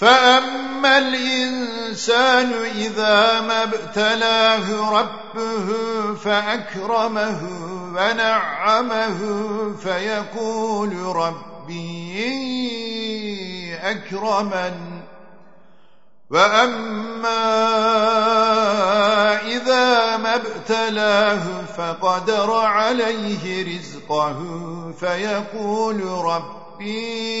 فأما الإنسان إذا ما ابتلاه ربه فأكرمه ونعمه فيقول ربي أكرمن وأما إذا ما ابتلاه فقدر عليه رزقه فيقول ربي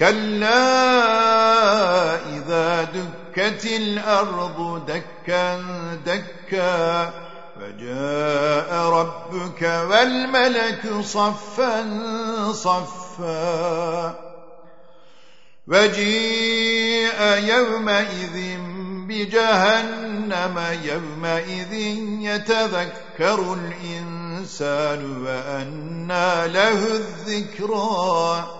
كلا إذا دكت الأرض دكا دكا فجاء ربك والملك صفا صفا وجيء يومئذ بجهنم يومئذ يتذكر الإنسان وأنى له الذكرى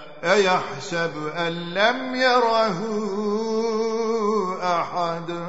أيحسب أن لم يره أحد.